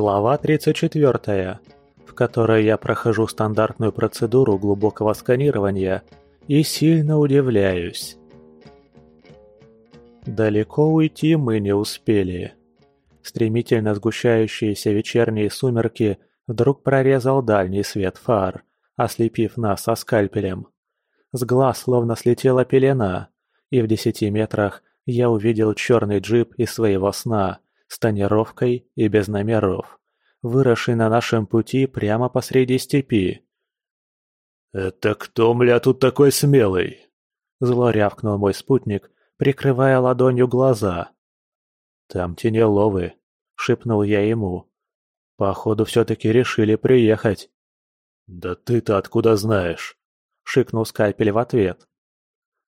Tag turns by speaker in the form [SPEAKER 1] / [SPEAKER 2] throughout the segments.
[SPEAKER 1] Глава 34, в которой я прохожу стандартную процедуру глубокого сканирования и сильно удивляюсь. Далеко уйти мы не успели. Стремительно сгущающиеся вечерние сумерки вдруг прорезал дальний свет фар, ослепив нас со скальпелем. С глаз словно слетела пелена, и в десяти метрах я увидел черный джип из своего сна с тонировкой и без номеров, выросший на нашем пути прямо посреди степи.
[SPEAKER 2] «Это кто, мля, тут такой смелый?»
[SPEAKER 1] Зло рявкнул мой спутник, прикрывая ладонью глаза. «Там тенеловы», — шепнул я ему. «Походу, все-таки решили приехать».
[SPEAKER 2] «Да ты-то откуда знаешь?» — шикнул скальпель в ответ.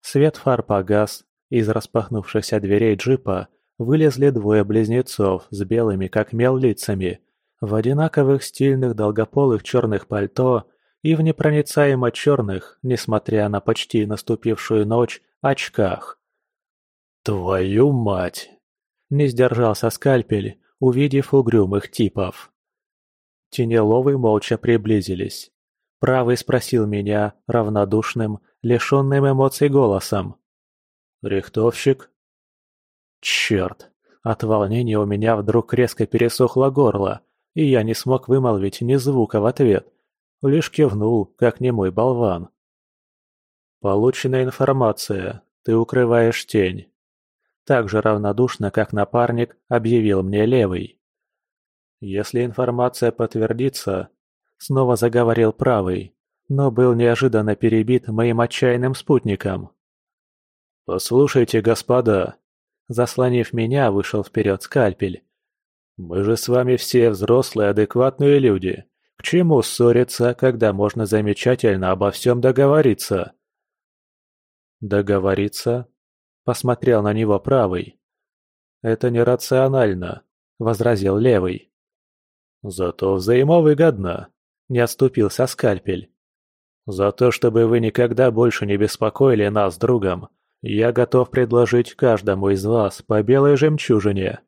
[SPEAKER 1] Свет фар погас, из распахнувшихся дверей джипа вылезли двое близнецов с белыми как мел лицами, в одинаковых стильных долгополых черных пальто и в непроницаемо черных, несмотря на почти наступившую ночь, очках.
[SPEAKER 2] «Твою мать!» – не сдержался скальпель, увидев угрюмых типов.
[SPEAKER 1] Тенеловы молча приблизились. Правый спросил меня равнодушным, лишенным эмоций голосом.
[SPEAKER 2] «Рихтовщик?»
[SPEAKER 1] Черт! От волнения у меня вдруг резко пересохло горло, и я не смог вымолвить ни звука в ответ. Лишь кивнул, как немой болван. «Полученная информация. Ты укрываешь тень». Так же равнодушно, как напарник, объявил мне левый. «Если информация подтвердится...» Снова заговорил правый, но был неожиданно перебит моим отчаянным спутником.
[SPEAKER 2] «Послушайте, господа!»
[SPEAKER 1] Заслонив меня, вышел вперед скальпель.
[SPEAKER 2] «Мы же с вами все взрослые, адекватные люди. К чему ссориться, когда можно замечательно обо всем договориться?»
[SPEAKER 1] «Договориться?» Посмотрел на него правый. «Это нерационально», — возразил левый.
[SPEAKER 2] «Зато взаимовыгодно», — не отступился скальпель.
[SPEAKER 1] «За то, чтобы вы никогда больше не беспокоили нас другом, я готов предложить каждому из вас по белой жемчужине».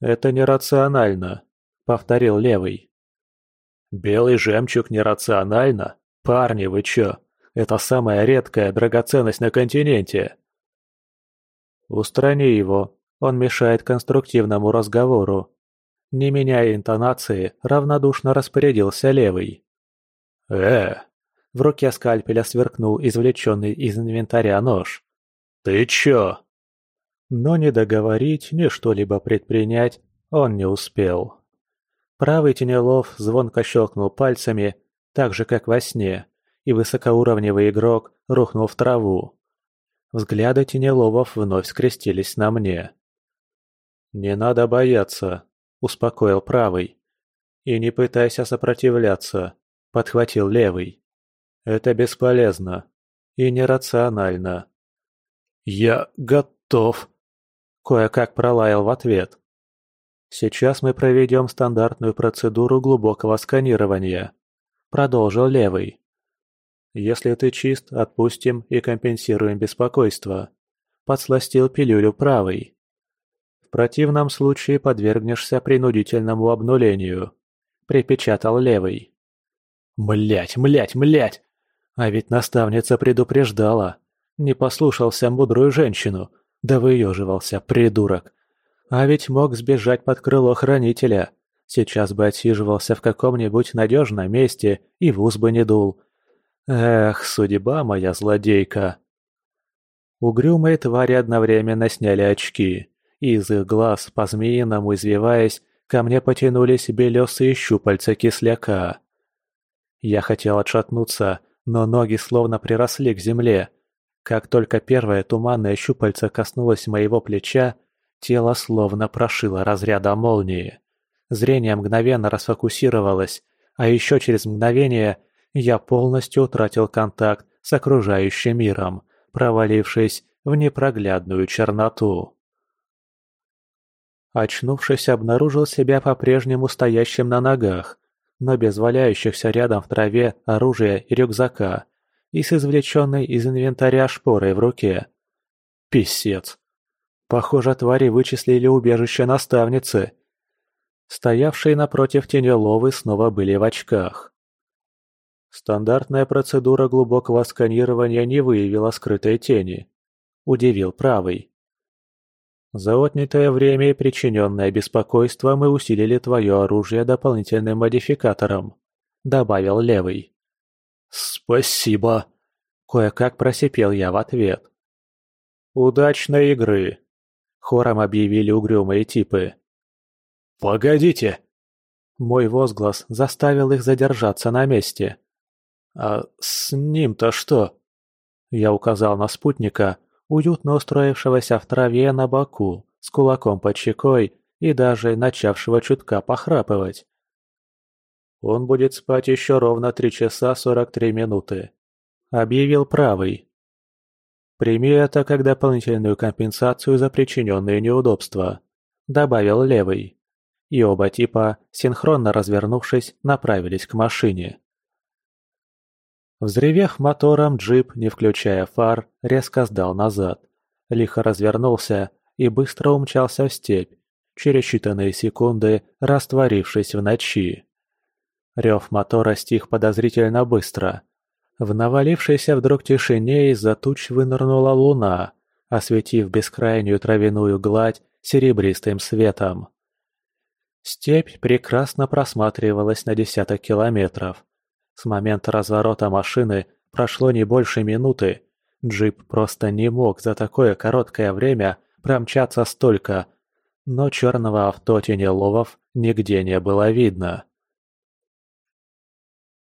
[SPEAKER 1] «Это нерационально», — повторил левый.
[SPEAKER 2] «Белый жемчуг нерационально? Парни, вы чё? Это самая редкая драгоценность на континенте».
[SPEAKER 1] «Устрани его, он мешает конструктивному разговору». Не меняя интонации, равнодушно распорядился левый.
[SPEAKER 2] «Э,
[SPEAKER 1] в руке скальпеля сверкнул извлеченный из инвентаря нож.
[SPEAKER 2] «Ты чё?»
[SPEAKER 1] Но не договорить, ни что-либо предпринять он не успел. Правый Тенелов звонко щелкнул пальцами, так же, как во сне, и высокоуровневый игрок рухнул в траву. Взгляды Тенеловов вновь скрестились на мне. «Не надо бояться», — успокоил правый. «И не пытайся сопротивляться», — подхватил левый. Это бесполезно и нерационально.
[SPEAKER 2] «Я готов», — кое-как пролаял в ответ.
[SPEAKER 1] «Сейчас мы проведем стандартную процедуру глубокого сканирования», — продолжил левый. «Если ты чист, отпустим и компенсируем беспокойство», — подсластил пилюлю правый. «В противном случае подвергнешься принудительному обнулению», — припечатал левый.
[SPEAKER 2] «Млять, млять, млять!» А ведь наставница предупреждала. Не послушался мудрую женщину, да выеживался, придурок. А ведь мог сбежать под крыло хранителя. Сейчас бы отсиживался в каком-нибудь надежном месте и в ус бы не дул. Эх, судьба моя злодейка.
[SPEAKER 1] Угрюмые твари одновременно сняли очки. И из их глаз, по-змеиному извиваясь, ко мне потянулись белесые щупальца кисляка. Я хотел отшатнуться, но ноги словно приросли к земле. Как только первое туманное щупальце коснулось моего плеча, тело словно прошило разряда молнии. Зрение мгновенно расфокусировалось, а еще через мгновение я полностью утратил контакт с окружающим миром, провалившись в непроглядную черноту. Очнувшись, обнаружил себя по-прежнему стоящим на ногах, но без валяющихся рядом в траве оружия и рюкзака, и с извлеченной из инвентаря шпорой в руке. Писец. Похоже, твари вычислили убежище наставницы. Стоявшие напротив Тенеловы снова были в очках. Стандартная процедура глубокого сканирования не выявила скрытой тени. Удивил правый. За отнятое время и причиненное беспокойство мы усилили твое оружие дополнительным модификатором», — добавил левый.
[SPEAKER 2] «Спасибо», — кое-как просипел я в ответ.
[SPEAKER 1] «Удачной игры!» — хором объявили угрюмые типы.
[SPEAKER 2] «Погодите!»
[SPEAKER 1] Мой возглас заставил их задержаться на месте.
[SPEAKER 2] «А с ним-то что?»
[SPEAKER 1] Я указал на спутника, уютно устроившегося в траве на боку, с кулаком под щекой и даже начавшего чутка похрапывать. «Он будет спать еще ровно три часа сорок три минуты», — объявил правый. «Прими это как дополнительную компенсацию за причиненные неудобства», — добавил левый. И оба типа, синхронно развернувшись, направились к машине. Взревев мотором, джип, не включая фар, резко сдал назад. Лихо развернулся и быстро умчался в степь, через считанные секунды растворившись в ночи. Рев мотора стих подозрительно быстро. В навалившейся вдруг тишине из-за туч вынырнула луна, осветив бескрайнюю травяную гладь серебристым светом. Степь прекрасно просматривалась на десяток километров. С момента разворота машины прошло не больше минуты. Джип просто не мог за такое короткое время промчаться столько, но черного авто Тенеловов нигде не было видно.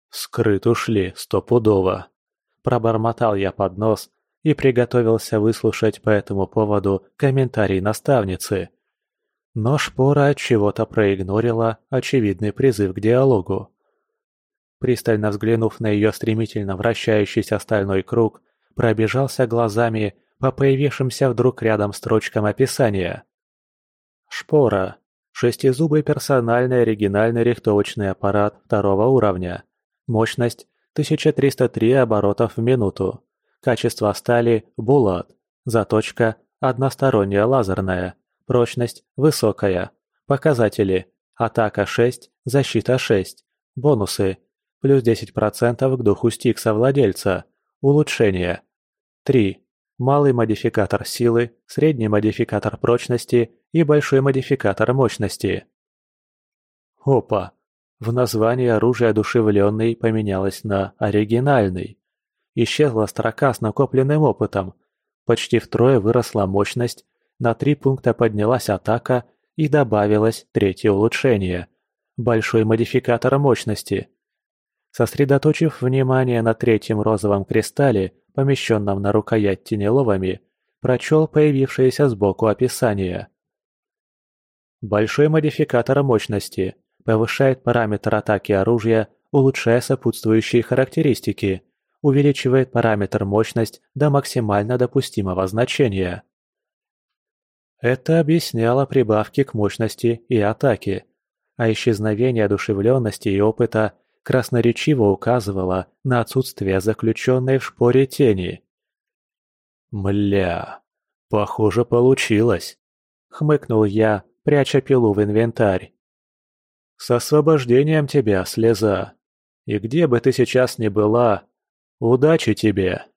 [SPEAKER 1] «Скрыт ушли, стопудово», – пробормотал я под нос и приготовился выслушать по этому поводу комментарий наставницы. Но шпора от чего-то проигнорила очевидный призыв к диалогу. Пристально взглянув на ее стремительно вращающийся стальной круг, пробежался глазами по появившимся вдруг рядом строчкам описания. Шпора. Шестизубый персональный оригинальный рихтовочный аппарат второго уровня. Мощность 1303 оборотов в минуту. Качество стали – булат. Заточка – односторонняя лазерная. Прочность – высокая. Показатели – атака 6, защита 6. Бонусы Плюс 10% к духу стикса владельца. Улучшение. 3. Малый модификатор силы, средний модификатор прочности и большой модификатор мощности. Опа! В названии оружия одушевленный поменялось на оригинальный. Исчезла строка с накопленным опытом. Почти втрое выросла мощность, на три пункта поднялась атака и добавилось третье улучшение. Большой модификатор мощности – Сосредоточив внимание на третьем розовом кристалле, помещенном на рукоять тенеловами, прочел появившееся сбоку описание. Большой модификатор мощности повышает параметр атаки оружия, улучшая сопутствующие характеристики, увеличивает параметр мощность до максимально допустимого значения. Это объясняло прибавки к мощности и атаке, а исчезновение одушевленности и опыта красноречиво указывала на отсутствие заключенной в шпоре тени. «Мля, похоже, получилось», — хмыкнул я, пряча пилу в инвентарь. «С освобождением тебя, слеза! И где бы ты сейчас ни была, удачи тебе!»